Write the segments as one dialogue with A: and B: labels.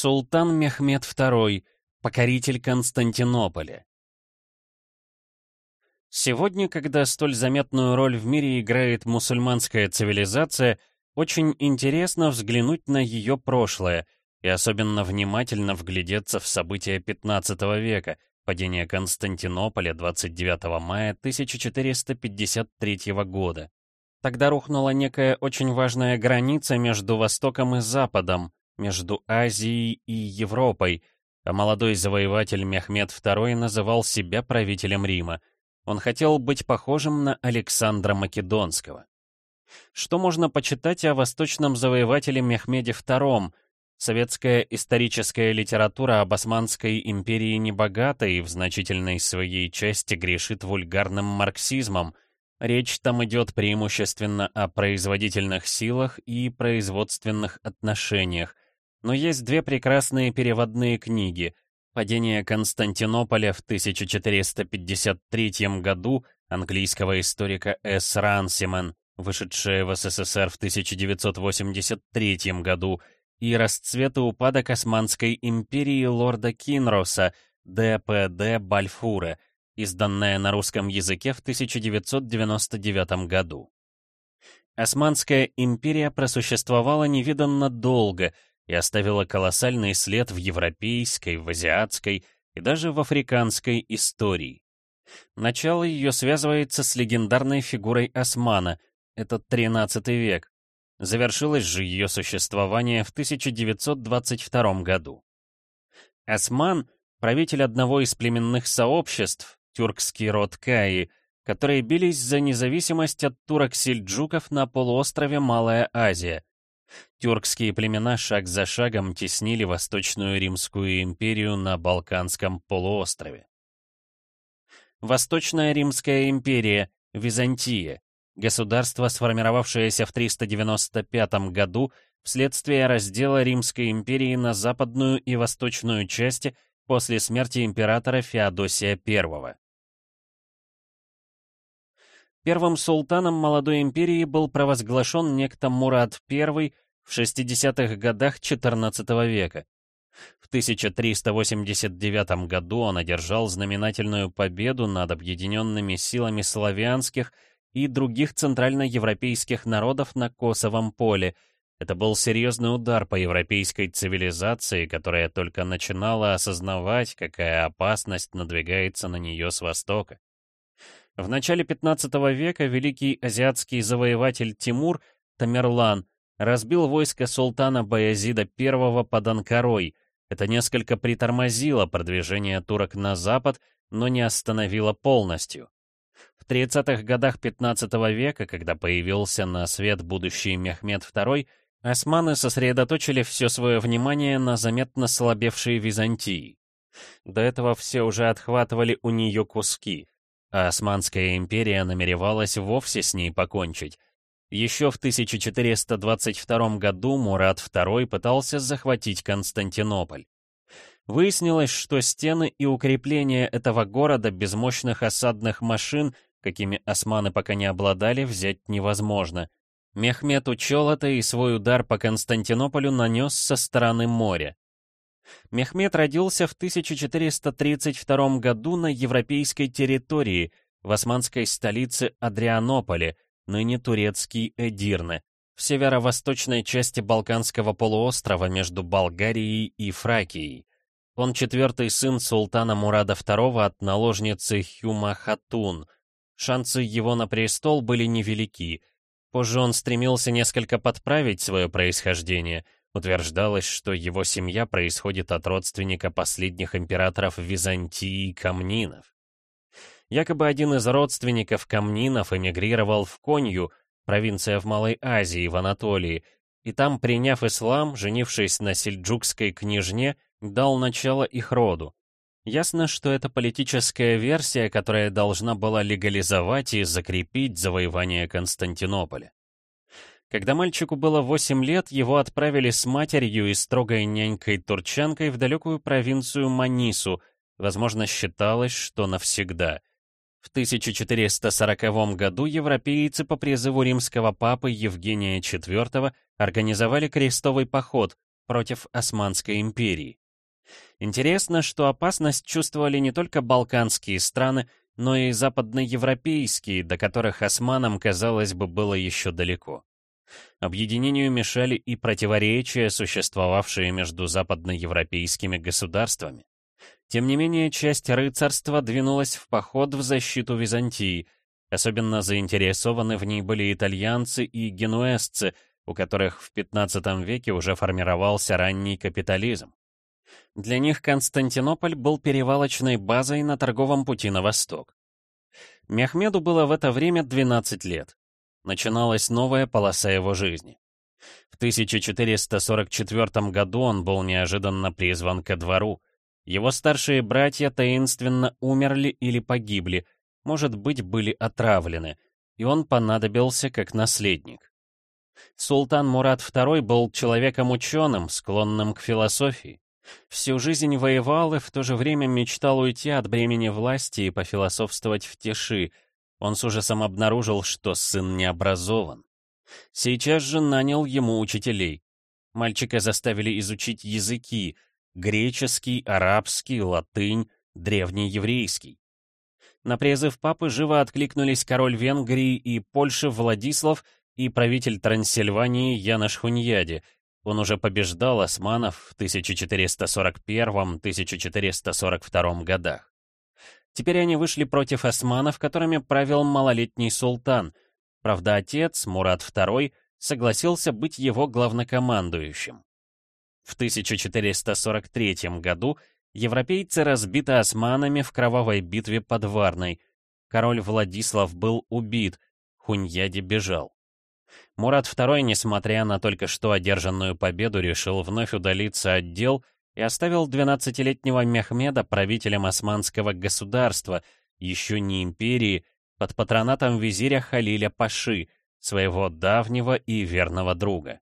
A: Султан Мехмед II, покоритель Константинополя. Сегодня, когда столь заметную роль в мире играет мусульманская цивилизация, очень интересно взглянуть на ее прошлое и особенно внимательно вглядеться в события 15 века, падение Константинополя 29 мая 1453 года. Тогда рухнула некая очень важная граница между Востоком и Западом, между Азией и Европой, а молодой завоеватель Мехмед II называл себя правителем Рима. Он хотел быть похожим на Александра Македонского. Что можно почитать о восточном завоевателе Мехмеде II? Советская историческая литература об Османской империи небогата и в значительной своей части грешит вульгарным марксизмом. Речь там идет преимущественно о производительных силах и производственных отношениях, но есть две прекрасные переводные книги «Падение Константинополя в 1453 году» английского историка С. Рансиман, вышедшая в СССР в 1983 году, и «Расцвет и упадок Османской империи лорда Кинроса» Д.П.Д. Бальфура, изданная на русском языке в 1999 году. Османская империя просуществовала невиданно долго — и оставила колоссальный след в европейской, в азиатской и даже в африканской истории. Начало ее связывается с легендарной фигурой Османа, это 13 век. Завершилось же ее существование в 1922 году. Осман — правитель одного из племенных сообществ, тюркский род Каи, которые бились за независимость от турок-сельджуков на полуострове Малая Азия — Тюркские племена шаг за шагом теснили Восточную Римскую империю на Балканском полуострове. Восточная Римская империя, Византия, государство, сформировавшееся в 395 году вследствие раздела Римской империи на западную и восточную части после смерти императора Феодосия I. Первым султаном молодой империи был провозглашен некто Мурад I в 60-х годах XIV века. В 1389 году он одержал знаменательную победу над объединенными силами славянских и других центральноевропейских народов на Косовом поле. Это был серьезный удар по европейской цивилизации, которая только начинала осознавать, какая опасность надвигается на нее с востока. В начале 15 века великий азиатский завоеватель Тимур, Тамерлан, разбил войско султана Баязида I под Анкарой. Это несколько притормозило продвижение турок на запад, но не остановило полностью. В 30-х годах 15 века, когда появился на свет будущий Мехмед II, османы сосредоточили все свое внимание на заметно слабевшей Византии. До этого все уже отхватывали у нее куски — а Османская империя намеревалась вовсе с ней покончить. Еще в 1422 году Мурат II пытался захватить Константинополь. Выяснилось, что стены и укрепления этого города без мощных осадных машин, какими османы пока не обладали, взять невозможно. Мехмед учел это и свой удар по Константинополю нанес со стороны моря. Мехмед родился в 1432 году на европейской территории, в османской столице Адрианополе, ныне турецкий Эдирне, в северо-восточной части Балканского полуострова между Болгарией и Фракией. Он четвертый сын султана Мурада II от наложницы Хюма Хатун. Шансы его на престол были невелики. Позже он стремился несколько подправить свое происхождение — Утверждалось, что его семья происходит от родственника последних императоров Византии Камнинов. Якобы один из родственников Камнинов эмигрировал в Конью, провинция в Малой Азии, в Анатолии, и там, приняв ислам, женившись на сельджукской княжне, дал начало их роду. Ясно, что это политическая версия, которая должна была легализовать и закрепить завоевание Константинополя. Когда мальчику было 8 лет, его отправили с матерью и строгой нянькой-турчанкой в далекую провинцию Манису, возможно, считалось, что навсегда. В 1440 году европейцы по призыву римского папы Евгения IV организовали крестовый поход, против Османской империи. Интересно, что опасность чувствовали не только балканские страны, но и западноевропейские, до которых османам, казалось бы, было еще далеко. Объединению мешали и противоречия, существовавшие между западноевропейскими государствами. Тем не менее, часть рыцарства двинулась в поход в защиту Византии. Особенно заинтересованы в ней были итальянцы и генуэзцы, у которых в XV веке уже формировался ранний капитализм. Для них Константинополь был перевалочной базой на торговом пути на восток. Мехмеду было в это время 12 лет. Начиналась новая полоса его жизни. В 1444 году он был неожиданно призван ко двору. Его старшие братья таинственно умерли или погибли, может быть, были отравлены, и он понадобился как наследник. Султан Мурат II был человеком ученым, склонным к философии. Всю жизнь воевал и в то же время мечтал уйти от бремени власти и пофилософствовать в тиши. Он с ужасом обнаружил, что сын не образован. Сейчас же нанял ему учителей. Мальчика заставили изучить языки — греческий, арабский, латынь, древний еврейский. На призыв папы живо откликнулись король Венгрии и Польши Владислав и правитель Трансильвании Янош Хуньяди — он уже побеждал османов в 1441-1442 годах. Теперь они вышли против османов, которыми правил малолетний султан. Правда, отец, Мурат II, согласился быть его главнокомандующим. В 1443 году европейцы разбиты османами в кровавой битве под Варной. Король Владислав был убит, Хуньяди бежал. Мурат II, несмотря на только что одержанную победу, решил вновь удалиться от дел и оставил 12-летнего Мехмеда правителем османского государства, еще не империи, под патронатом визиря Халиля Паши, своего давнего и верного друга.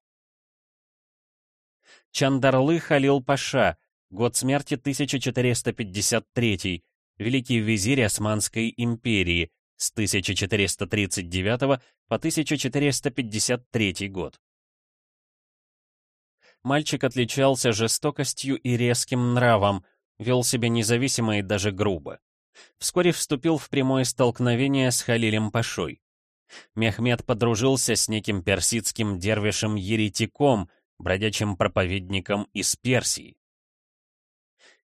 A: Чандарлы Халил Паша, год смерти 1453, великий визирь Османской империи, с 1439 по 1453 год. Мальчик отличался жестокостью и резким нравом, вел себя независимо и даже грубо. Вскоре вступил в прямое столкновение с Халилем Пашой. Мехмед подружился с неким персидским дервишем-еретиком, бродячим проповедником из Персии.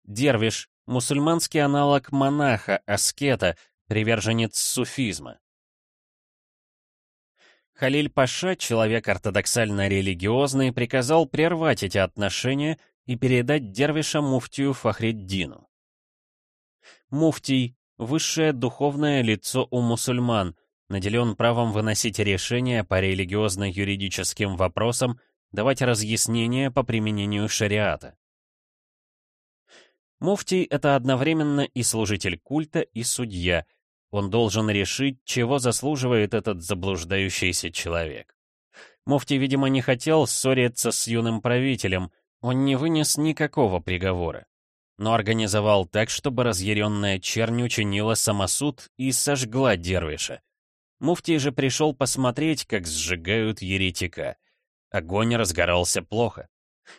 A: Дервиш — мусульманский аналог монаха, аскета, приверженец суфизма. Халиль Паша, человек ортодоксально религиозный, приказал прервать эти отношения и передать дервиша муфтию Фахреддину. Муфтий — высшее духовное лицо у мусульман, наделен правом выносить решения по религиозно-юридическим вопросам, давать разъяснения по применению шариата. Муфтий — это одновременно и служитель культа, и судья. Он должен решить, чего заслуживает этот заблуждающийся человек. Муфтий, видимо, не хотел ссориться с юным правителем, он не вынес никакого приговора. Но организовал так, чтобы разъяренная чернь учинила самосуд и сожгла дервиша. Муфтий же пришел посмотреть, как сжигают еретика. Огонь разгорался плохо.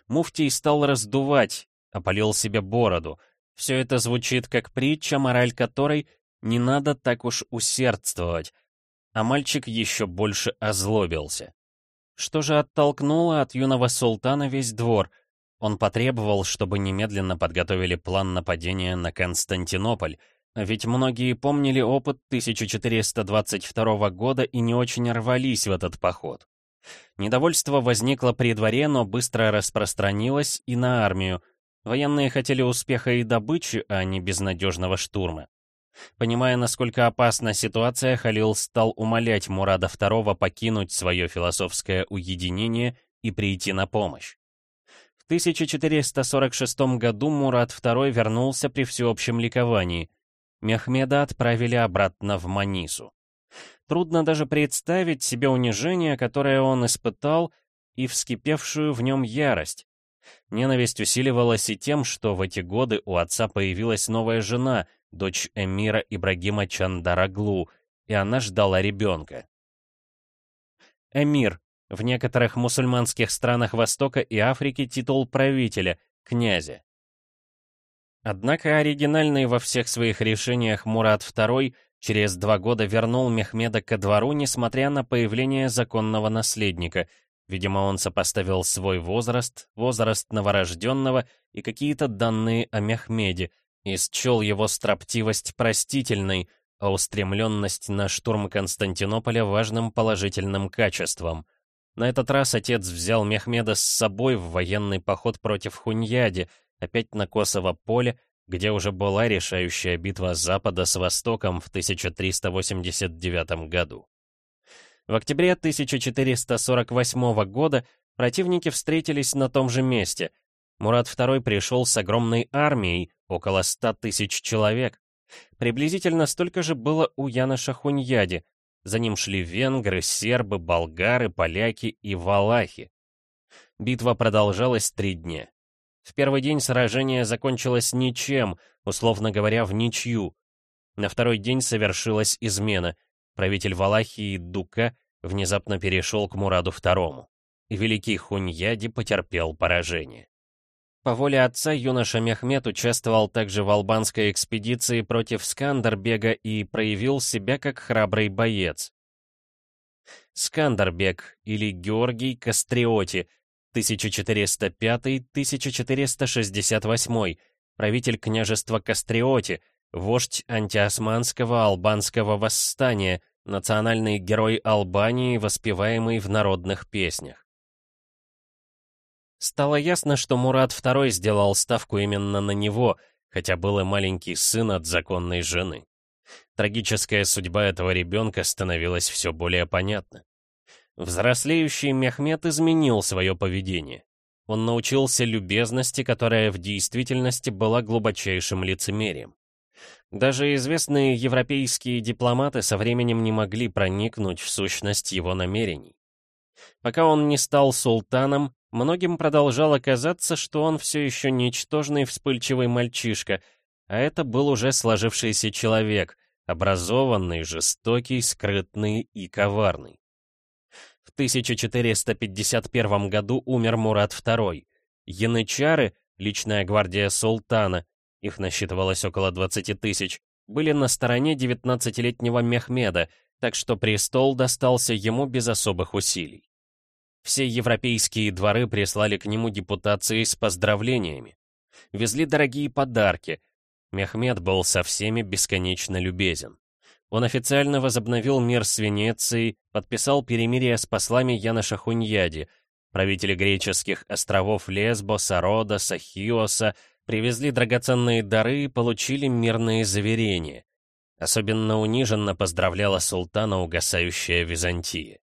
A: Муфтий стал раздувать, опалил себе бороду. Все это звучит как притча, мораль которой не надо так уж усердствовать. А мальчик еще больше озлобился. Что же оттолкнуло от юного султана весь двор? Он потребовал, чтобы немедленно подготовили план нападения на Константинополь, ведь многие помнили опыт 1422 года и не очень рвались в этот поход. Недовольство возникло при дворе, но быстро распространилось и на армию — Военные хотели успеха и добычи, а не безнадежного штурма. Понимая, насколько опасна ситуация, Халил стал умолять Мурада II покинуть свое философское уединение и прийти на помощь. В 1446 году Мурад II вернулся при всеобщем ликовании. Мехмеда отправили обратно в Манису. Трудно даже представить себе унижение, которое он испытал, и вскипевшую в нем ярость. Ненависть усиливалась и тем, что в эти годы у отца появилась новая жена, дочь эмира Ибрагима Чандараглу, и она ждала ребенка. Эмир В некоторых мусульманских странах Востока и Африки титул правителя, князя. Однако оригинальный во всех своих решениях Мурат II через два года вернул Мехмеда ко двору, несмотря на появление законного наследника. Видимо, он сопоставил свой возраст, возраст новорожденного и какие-то данные о Мехмеде, и счел его строптивость простительной, а устремленность на штурм Константинополя важным положительным качеством. На этот раз отец взял Мехмеда с собой в военный поход против Хуньяди, опять на Косово поле, где уже была решающая битва Запада с Востоком в 1389 году. В октябре 1448 года противники встретились на том же месте. Мурат II пришел с огромной армией, около 100 тысяч человек. Приблизительно столько же было у Яна Шахуньяди. За ним шли венгры, сербы, болгары, поляки и валахи. Битва продолжалась три дня. В первый день сражение закончилось ничем, условно говоря, в ничью. На второй день совершилась измена. Правитель Валахии Дука внезапно перешел к Мураду II. И великий Хуньяди потерпел поражение. По воле отца юноша Мехмед участвовал также в албанской экспедиции против Скандербега и проявил себя как храбрый боец. Скандербег или Георгий Кастриоти 1405-1468, правитель княжества Кастриоти, вождь антиосманского албанского восстания, национальный герой Албании, воспеваемый в народных песнях. Стало ясно, что Мурат II сделал ставку именно на него, хотя был и маленький сын от законной жены. Трагическая судьба этого ребенка становилась все более понятна. Взрослеющий Мехмед изменил свое поведение. Он научился любезности, которая в действительности была глубочайшим лицемерием. Даже известные европейские дипломаты со временем не могли проникнуть в сущность его намерений. Пока он не стал султаном, многим продолжало казаться, что он все еще ничтожный вспыльчивый мальчишка, а это был уже сложившийся человек, образованный, жестокий, скрытный и коварный. В 1451 году умер Мурат II. Янычары, личная гвардия султана, их насчитывалось около 20 тысяч, были на стороне 19-летнего Мехмеда, так что престол достался ему без особых усилий. Все европейские дворы прислали к нему депутации с поздравлениями. Везли дорогие подарки. Мехмед был со всеми бесконечно любезен. Он официально возобновил мир с Венецией, подписал перемирие с послами Яна Шахуньяди. Правители греческих островов Лесбоса, Родоса, Хиоса привезли драгоценные дары и получили мирные заверения. Особенно униженно поздравляла султана угасающая Византия.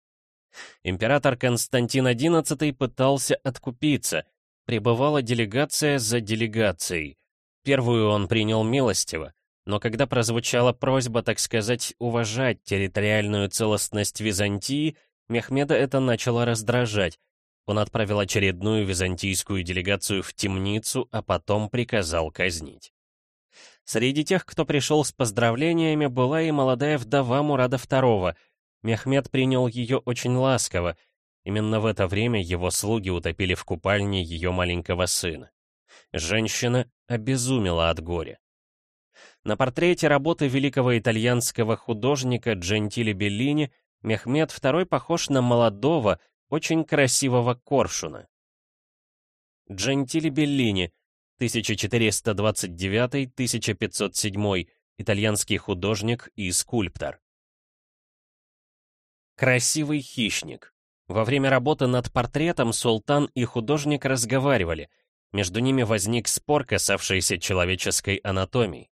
A: Император Константин XI пытался откупиться. Прибывала делегация за делегацией. Первую он принял милостиво. Но когда прозвучала просьба, так сказать, уважать территориальную целостность Византии, Мехмеда это начало раздражать. Он отправил очередную византийскую делегацию в темницу, а потом приказал казнить. Среди тех, кто пришел с поздравлениями, была и молодая вдова Мурада II. Мехмед принял ее очень ласково. Именно в это время его слуги утопили в купальне ее маленького сына. Женщина обезумела от горя. На портрете работы великого итальянского художника Джентили Беллини Мехмед II похож на молодого, очень красивого коршуна. Джентили Беллини, 1429-1507, итальянский художник и скульптор. Красивый хищник. Во время работы над портретом султан и художник разговаривали. Между ними возник спор, касавшийся человеческой анатомии.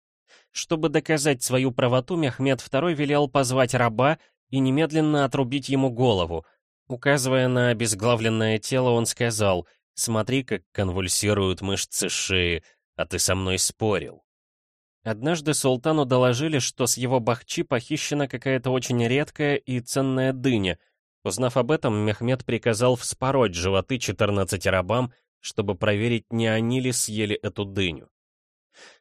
A: Чтобы доказать свою правоту, Мехмед II велел позвать раба и немедленно отрубить ему голову. Указывая на обезглавленное тело, он сказал, «Смотри, как конвульсируют мышцы шеи, а ты со мной спорил». Однажды султану доложили, что с его бахчи похищена какая-то очень редкая и ценная дыня. Узнав об этом, Мехмед приказал вспороть животы 14 рабам, чтобы проверить, не они ли съели эту дыню.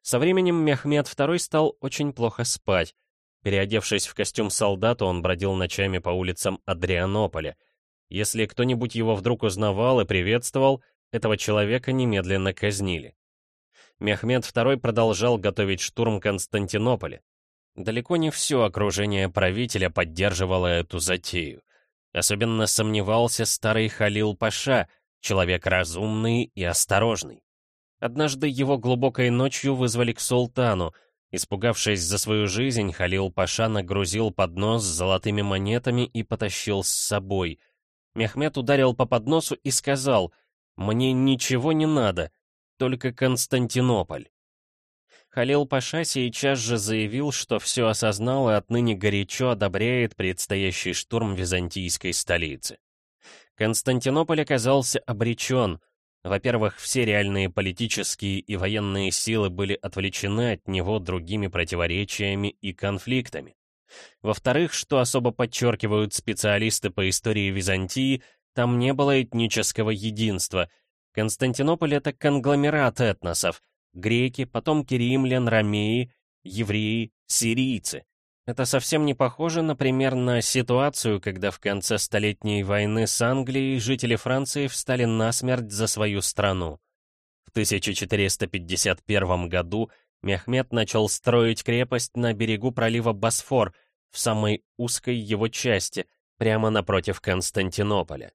A: Со временем Мехмед II стал очень плохо спать. Переодевшись в костюм солдата, он бродил ночами по улицам Адрианополя. Если кто-нибудь его вдруг узнавал и приветствовал, этого человека немедленно казнили. Мехмед II продолжал готовить штурм Константинополя. Далеко не все окружение правителя поддерживало эту затею. Особенно сомневался старый Халил Паша, человек разумный и осторожный. Однажды его глубокой ночью вызвали к султану. Испугавшись за свою жизнь, Халил Паша нагрузил поднос с золотыми монетами и потащил с собой. Мехмед ударил по подносу и сказал, «Мне ничего не надо, только Константинополь». Халил Паша сейчас же заявил, что все осознал и отныне горячо одобряет предстоящий штурм византийской столицы. Константинополь оказался обречен. Во-первых, все реальные политические и военные силы были отвлечены от него другими противоречиями и конфликтами. Во-вторых, что особо подчеркивают специалисты по истории Византии, там не было этнического единства. Константинополь — это конгломерат этносов. Греки, потомки римлян, ромеи, евреи, сирийцы. Это совсем не похоже, например, на ситуацию, когда в конце Столетней войны с Англией жители Франции встали насмерть за свою страну. В 1451 году Мехмед начал строить крепость на берегу пролива Босфор, в самой узкой его части, прямо напротив Константинополя.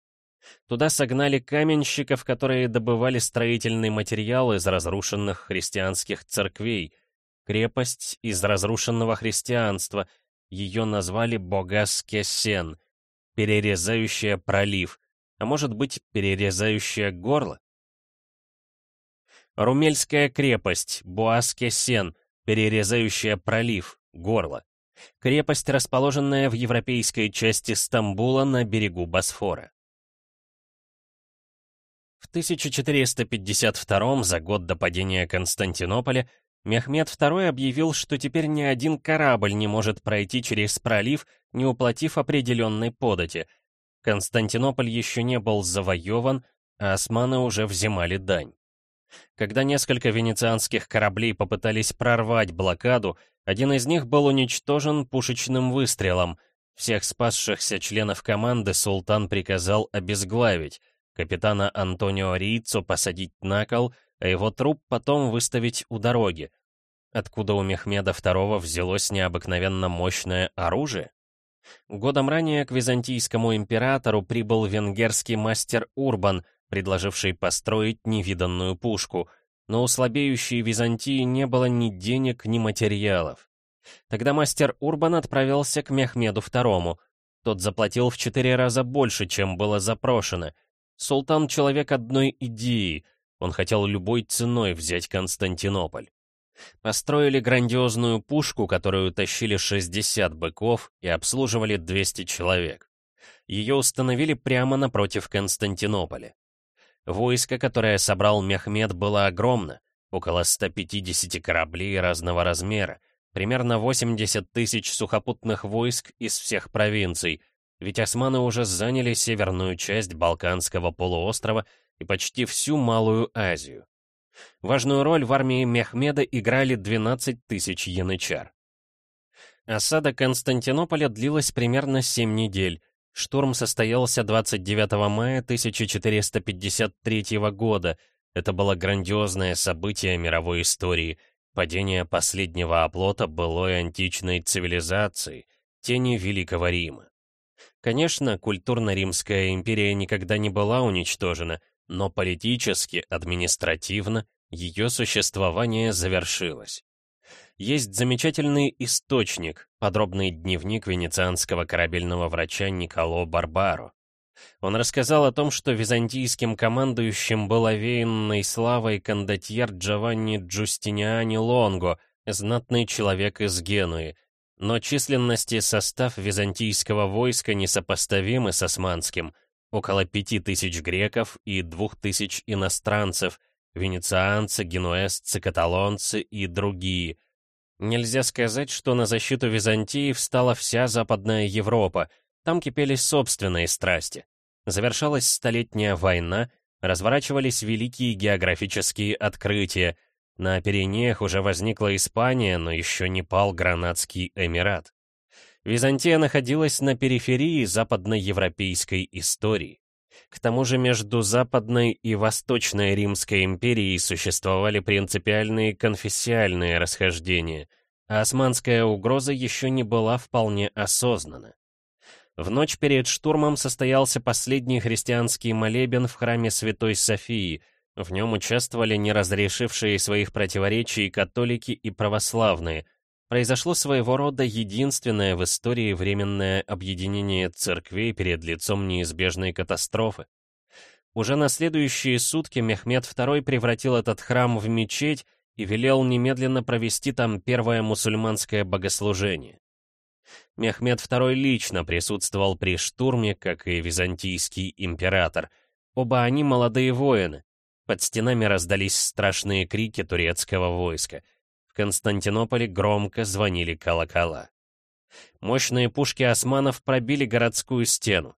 A: Туда согнали каменщиков, которые добывали строительный материал из разрушенных христианских церквей — Крепость из разрушенного христианства. Ее назвали Богас-Кессен, перерезающая пролив, а может быть, перерезающая горло? Румельская крепость, Буас-Кессен, перерезающая пролив, горло. Крепость, расположенная в европейской части Стамбула на берегу Босфора. В 1452 за год до падения Константинополя, Мехмед II объявил, что теперь ни один корабль не может пройти через пролив, не уплатив определенной подати. Константинополь еще не был завоеван, а османы уже взимали дань. Когда несколько венецианских кораблей попытались прорвать блокаду, один из них был уничтожен пушечным выстрелом. Всех спасшихся членов команды султан приказал обезглавить, капитана Антонио Риццо посадить на кол, а его труп потом выставить у дороги. Откуда у Мехмеда II взялось необыкновенно мощное оружие? Годом ранее к византийскому императору прибыл венгерский мастер Урбан, предложивший построить невиданную пушку, но у слабеющей Византии не было ни денег, ни материалов. Тогда мастер Урбан отправился к Мехмеду II. Тот заплатил в четыре раза больше, чем было запрошено. Султан — человек одной идеи, он хотел любой ценой взять Константинополь. Построили грандиозную пушку, которую тащили 60 быков и обслуживали 200 человек. Ее установили прямо напротив Константинополя. Войско, которое собрал Мехмед, было огромно, около 150 кораблей разного размера, примерно 80 тысяч сухопутных войск из всех провинций, ведь османы уже заняли северную часть Балканского полуострова и почти всю Малую Азию. Важную роль в армии Мехмеда играли 12 тысяч янычар. Осада Константинополя длилась примерно 7 недель. Штурм состоялся 29 мая 1453 года. Это было грандиозное событие мировой истории, падение последнего оплота былой античной цивилизации, тени Великого Рима. Конечно, культурно-римская империя никогда не была уничтожена — но политически, административно ее существование завершилось. Есть замечательный источник, подробный дневник венецианского корабельного врача Николо Барбаро. Он рассказал о том, что византийским командующим был овеянной славой кондотьер Джованни Джустиниани Лонго, знатный человек из Генуи, но численность и состав византийского войска несопоставимы с османским, около пяти тысяч греков и двух тысяч иностранцев, венецианцы, генуэзцы, каталонцы и другие. Нельзя сказать, что на защиту Византии встала вся Западная Европа, там кипели собственные страсти. Завершалась Столетняя война, разворачивались великие географические открытия, на Пиренеях уже возникла Испания, но еще не пал Гранадский Эмират. Византия находилась на периферии западноевропейской истории. К тому же между Западной и Восточной Римской империей существовали принципиальные конфессиальные расхождения, а османская угроза еще не была вполне осознана. В ночь перед штурмом состоялся последний христианский молебен в храме Святой Софии. В нем участвовали не разрешившие своих противоречий католики и православные. Произошло своего рода единственное в истории временное объединение церквей перед лицом неизбежной катастрофы. Уже на следующие сутки Мехмед II превратил этот храм в мечеть и велел немедленно провести там первое мусульманское богослужение. Мехмед II лично присутствовал при штурме, как и византийский император. Оба они молодые воины. Под стенами раздались страшные крики турецкого войска. В Константинополе громко звонили колокола. Мощные пушки османов пробили городскую стену.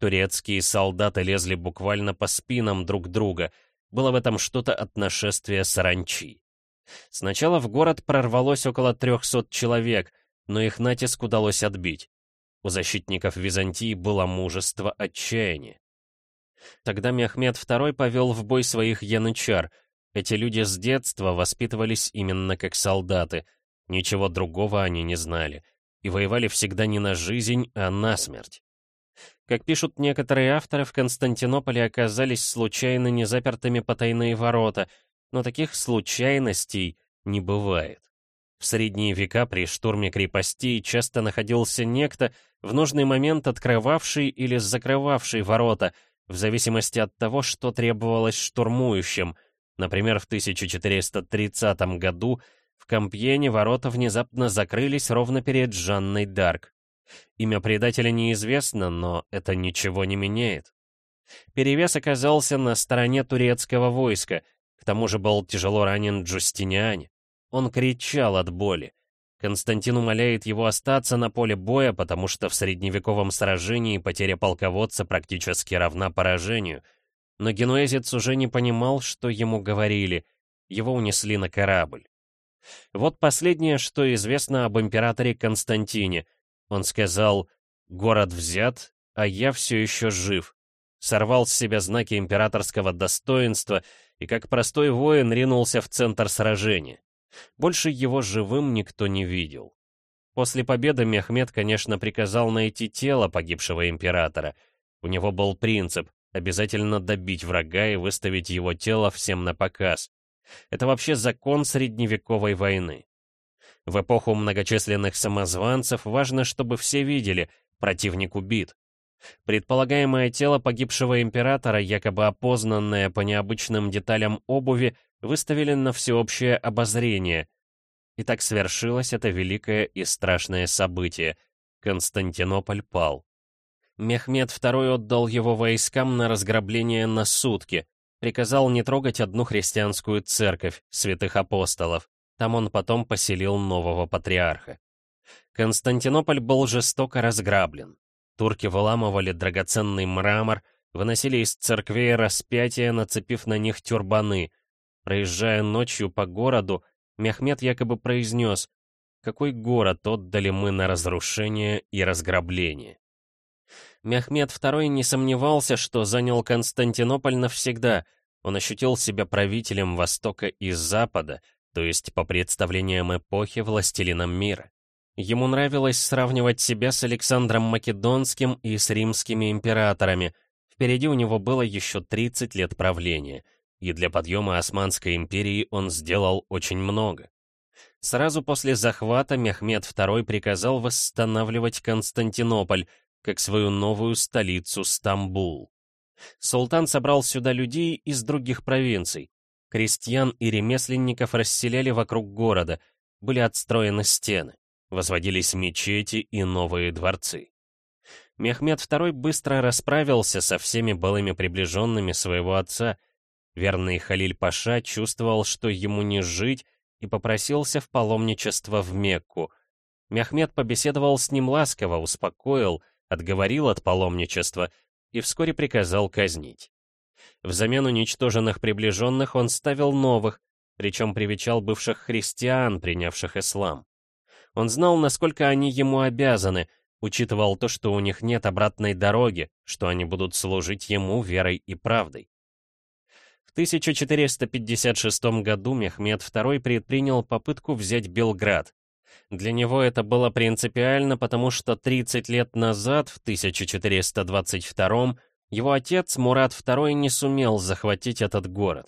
A: Турецкие солдаты лезли буквально по спинам друг друга. Было в этом что-то от нашествия саранчи. Сначала в город прорвалось около 300 человек — но их натиск удалось отбить. У защитников Византии было мужество отчаяния. Тогда Мехмед II повел в бой своих янычар. Эти люди с детства воспитывались именно как солдаты. Ничего другого они не знали. И воевали всегда не на жизнь, а на смерть. Как пишут некоторые авторы, в Константинополе оказались случайно незапертыми потайные ворота, но таких случайностей не бывает. В средние века при штурме крепостей часто находился некто, в нужный момент открывавший или закрывавший ворота, в зависимости от того, что требовалось штурмующим. Например, в 1430 году в Компьене ворота внезапно закрылись ровно перед Жанной Дарк. Имя предателя неизвестно, но это ничего не меняет. Перевес оказался на стороне турецкого войска, к тому же был тяжело ранен Джустиниане. Он кричал от боли. Константин умоляет его остаться на поле боя, потому что в средневековом сражении потеря полководца практически равна поражению. Но генуэзец уже не понимал, что ему говорили. Его унесли на корабль. Вот последнее, что известно об императоре Константине. Он сказал «Город взят, а я все еще жив». Сорвал с себя знаки императорского достоинства и как простой воин ринулся в центр сражения. Больше его живым никто не видел. После победы Мехмед, конечно, приказал найти тело погибшего императора. У него был принцип — обязательно добить врага и выставить его тело всем на показ. Это вообще закон средневековой войны. В эпоху многочисленных самозванцев важно, чтобы все видели, противник убит. Предполагаемое тело погибшего императора, якобы опознанное по необычным деталям обуви, выставили на всеобщее обозрение. И так свершилось это великое и страшное событие. Константинополь пал. Мехмед II отдал его войскам на разграбление на сутки, приказал не трогать одну христианскую церковь, святых апостолов. Там он потом поселил нового патриарха. Константинополь был жестоко разграблен. Турки выламывали драгоценный мрамор, выносили из церквей распятия, нацепив на них тюрбаны — Проезжая ночью по городу, Мехмед якобы произнес, какой город отдали мы на разрушение и разграбление. Мехмед II не сомневался, что занял Константинополь навсегда. Он ощутил себя правителем Востока и Запада, то есть по представлениям эпохи властелином мира. Ему нравилось сравнивать себя с Александром Македонским и с римскими императорами. Впереди у него было еще 30 лет правления — и для подъема Османской империи он сделал очень много. Сразу после захвата Мехмед II приказал восстанавливать Константинополь, как свою новую столицу Стамбул. Султан собрал сюда людей из других провинций. Крестьян и ремесленников расселяли вокруг города, были отстроены стены, возводились мечети и новые дворцы. Мехмед II быстро расправился со всеми былыми приближенными своего отца, Верный Халиль Паша чувствовал, что ему не жить, и попросился в паломничество в Мекку. Мехмед побеседовал с ним ласково, успокоил, отговорил от паломничества и вскоре приказал казнить. Взамен уничтоженных приближенных он ставил новых, причем привечал бывших христиан, принявших ислам. Он знал, насколько они ему обязаны, учитывал то, что у них нет обратной дороги, что они будут служить ему верой и правдой. В 1456 году Мехмед II предпринял попытку взять Белград. Для него это было принципиально, потому что 30 лет назад, в 1422 его отец Мурат II не сумел захватить этот город.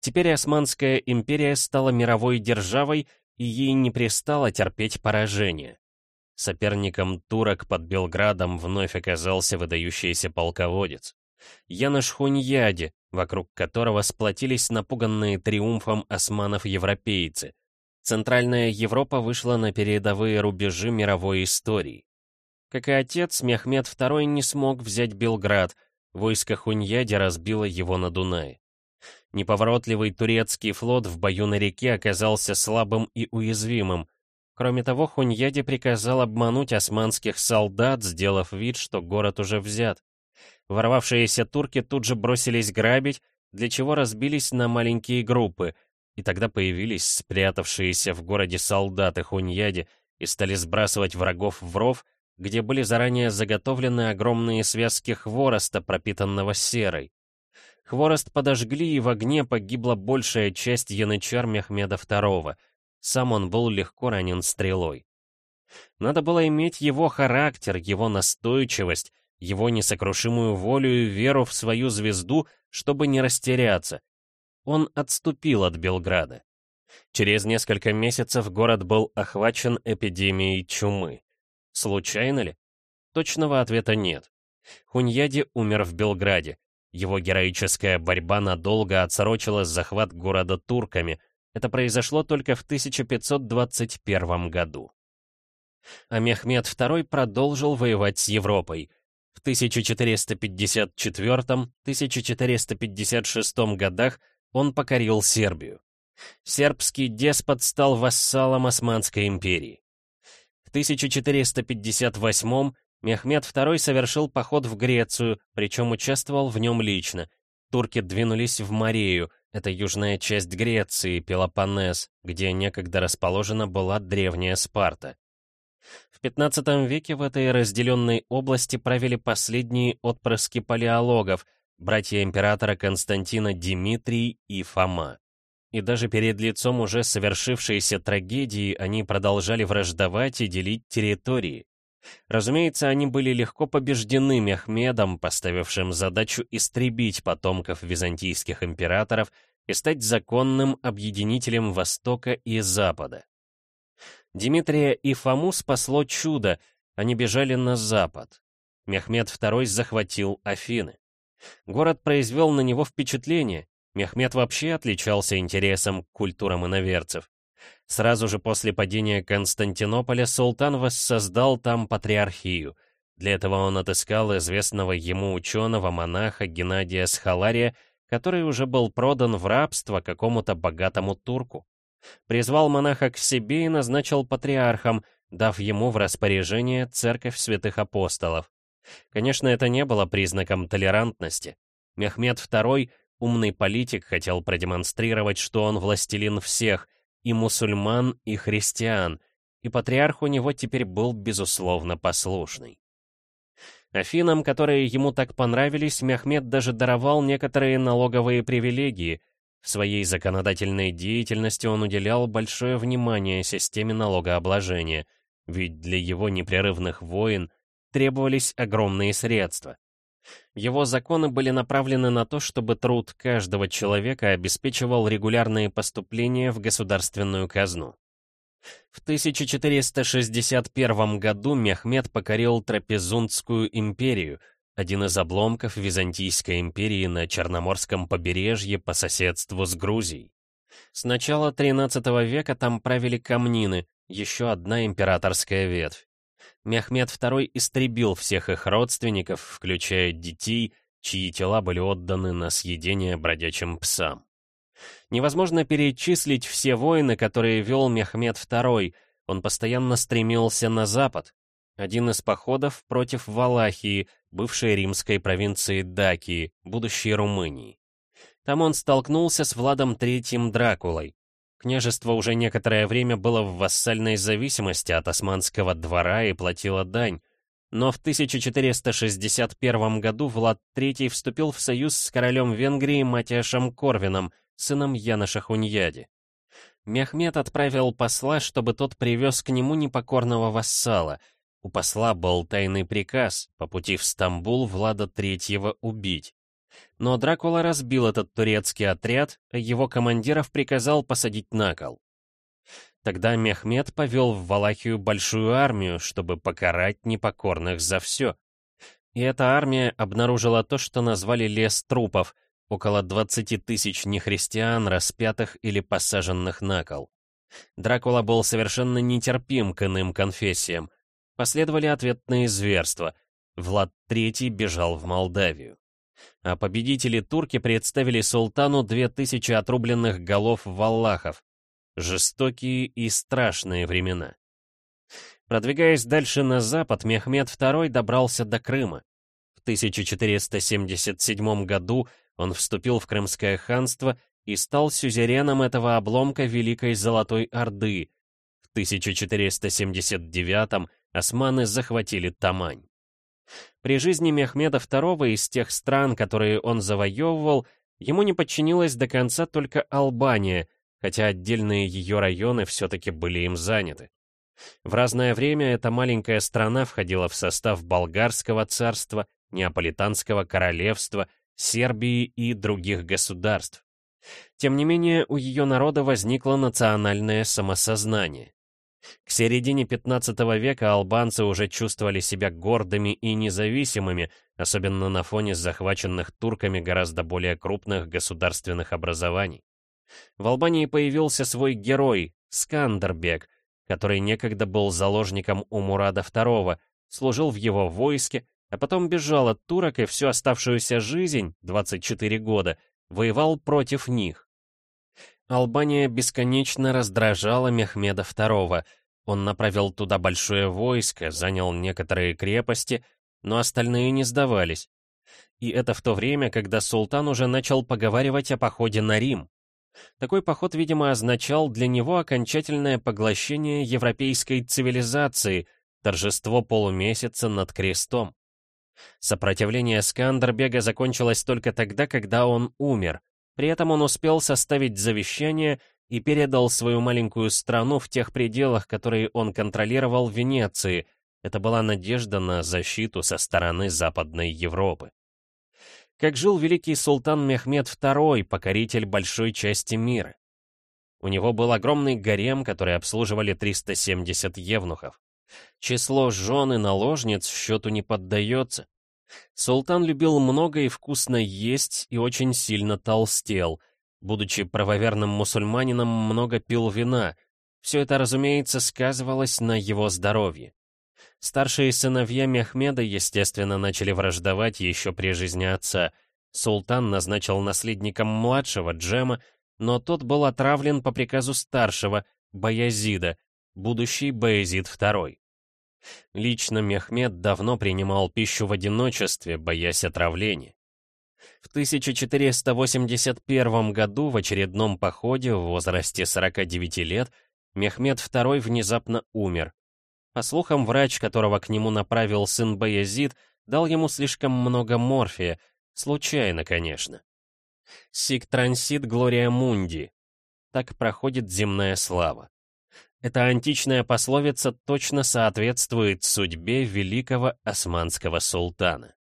A: Теперь Османская империя стала мировой державой, и ей не пристало терпеть поражение. Соперником турок под Белградом вновь оказался выдающийся полководец. Яныш Хуньяди, вокруг которого сплотились напуганные триумфом османов европейцы. Центральная Европа вышла на передовые рубежи мировой истории. Как и отец, Мехмед II не смог взять Белград, войско Хуньяди разбило его на Дунае. Неповоротливый турецкий флот в бою на реке оказался слабым и уязвимым, Кроме того, Хуньяди приказал обмануть османских солдат, сделав вид, что город уже взят. Ворвавшиеся турки тут же бросились грабить, для чего разбились на маленькие группы, и тогда появились спрятавшиеся в городе солдаты Хуньяди и стали сбрасывать врагов в ров, где были заранее заготовлены огромные связки хвороста, пропитанного серой. Хворост подожгли, и в огне погибла большая часть янычар Мехмеда II — сам он был легко ранен стрелой. Надо было иметь его характер, его настойчивость, его несокрушимую волю и веру в свою звезду, чтобы не растеряться. Он отступил от Белграда. Через несколько месяцев город был охвачен эпидемией чумы. Случайно ли? Точного ответа нет. Хуньяди умер в Белграде. Его героическая борьба надолго отсрочила захват города турками, это произошло только в 1521 году. А Мехмед II продолжил воевать с Европой. В 1454-1456 годах он покорил Сербию. Сербский деспот стал вассалом Османской империи. В 1458 Мехмед II совершил поход в Грецию, причем участвовал в нем лично. Турки двинулись в Марею, это южная часть Греции, Пелопоннес, где некогда расположена была древняя Спарта. В 15 веке в этой разделенной области правили последние отпрыски палеологов, братья императора Константина Димитрий и Фома. И даже перед лицом уже совершившейся трагедии они продолжали враждовать и делить территории. Разумеется, они были легко побеждены Мехмедом, поставившим задачу истребить потомков византийских императоров и стать законным объединителем Востока и Запада. Дмитрия и Фому спасло чудо, они бежали на запад. Мехмед II захватил Афины. Город произвел на него впечатление, Мехмед вообще отличался интересом к культурам иноверцев. Сразу же после падения Константинополя султан воссоздал там патриархию. Для этого он отыскал известного ему ученого-монаха Геннадия Схалария, который уже был продан в рабство какому-то богатому турку. Призвал монаха к себе и назначил патриархом, дав ему в распоряжение церковь святых апостолов. Конечно, это не было признаком толерантности. Мехмед II, умный политик, хотел продемонстрировать, что он властелин всех, и мусульман, и христиан, и патриарх у него теперь был безусловно послушный. Афинам, которые ему так понравились, Мехмед даже даровал некоторые налоговые привилегии. В своей законодательной деятельности он уделял большое внимание системе налогообложения, ведь для его непрерывных войн требовались огромные средства. Его законы были направлены на то, чтобы труд каждого человека обеспечивал регулярные поступления в государственную казну. В 1461 году Мехмед покорил Трапезундскую империю, один из обломков Византийской империи на Черноморском побережье по соседству с Грузией. С начала XIII века там правили камнины, еще одна императорская ветвь. Мехмед II истребил всех их родственников, включая детей, чьи тела были отданы на съедение бродячим псам. Невозможно перечислить все войны, которые вел Мехмед II, он постоянно стремился на запад. Один из походов против Валахии, бывшей римской провинции Дакии, будущей Румынии. Там он столкнулся с Владом III Дракулой. Княжество уже некоторое время было в вассальной зависимости от османского двора и платило дань, но в 1461 году Влад III вступил в союз с королем Венгрии Матиашем Корвином, сыном Яна Шахуньяди. Мехмед отправил посла, чтобы тот привез к нему непокорного вассала. У посла был тайный приказ по пути в Стамбул Влада Третьего убить. Но Дракула разбил этот турецкий отряд, а его командиров приказал посадить на кол. Тогда Мехмед повел в Валахию большую армию, чтобы покарать непокорных за все. И эта армия обнаружила то, что назвали «лес трупов», около 20 тысяч нехристиан, распятых или посаженных на кол. Дракула был совершенно нетерпим к иным конфессиям. Последовали ответные зверства. Влад III бежал в Молдавию. А победители турки представили султану две тысячи отрубленных голов валлахов. Жестокие и страшные времена. Продвигаясь дальше на запад, Мехмед II добрался до Крыма. В 1477 году он вступил в Крымское ханство и стал сюзереном этого обломка Великой Золотой Орды. В 1479 османы захватили Тамань. При жизни Мехмеда II из тех стран, которые он завоевывал, ему не подчинилась до конца только Албания, хотя отдельные ее районы все-таки были им заняты. В разное время эта маленькая страна входила в состав Болгарского царства, Неаполитанского королевства Сербии и других государств. Тем не менее, у ее народа возникло национальное самосознание. К середине 15 века албанцы уже чувствовали себя гордыми и независимыми, особенно на фоне захваченных турками гораздо более крупных государственных образований. В Албании появился свой герой, Скандербек, который некогда был заложником у Мурада II, служил в его войске, а потом бежал от турок и всю оставшуюся жизнь, 24 года, воевал против них. Албания бесконечно раздражала Мехмеда II. Он направил туда большое войско, занял некоторые крепости, но остальные не сдавались. И это в то время, когда султан уже начал поговаривать о походе на Рим. Такой поход, видимо, означал для него окончательное поглощение европейской цивилизации, торжество полумесяца над крестом. Сопротивление Скандербега закончилось только тогда, когда он умер. При этом он успел составить завещание и передал свою маленькую страну в тех пределах, которые он контролировал в Венеции. Это была надежда на защиту со стороны Западной Европы. Как жил великий султан Мехмед II, покоритель большой части мира. У него был огромный гарем, который обслуживали 370 евнухов. Число жен и наложниц счету не поддается. Султан любил много и вкусно есть и очень сильно толстел. Будучи правоверным мусульманином, много пил вина. Все это, разумеется, сказывалось на его здоровье. Старшие сыновья Мехмеда, естественно, начали враждовать еще при жизни отца. Султан назначил наследником младшего Джема, но тот был отравлен по приказу старшего, Баязида, будущий Баязид II. Лично Мехмед давно принимал пищу в одиночестве, боясь отравления. В 1481 году в очередном походе в возрасте 49 лет Мехмед II внезапно умер. По слухам, врач, которого к нему направил сын Баязид, дал ему слишком много морфия, случайно, конечно. Сик трансит глория мунди. Так проходит земная слава. Эта античная пословица точно соответствует судьбе великого османского султана.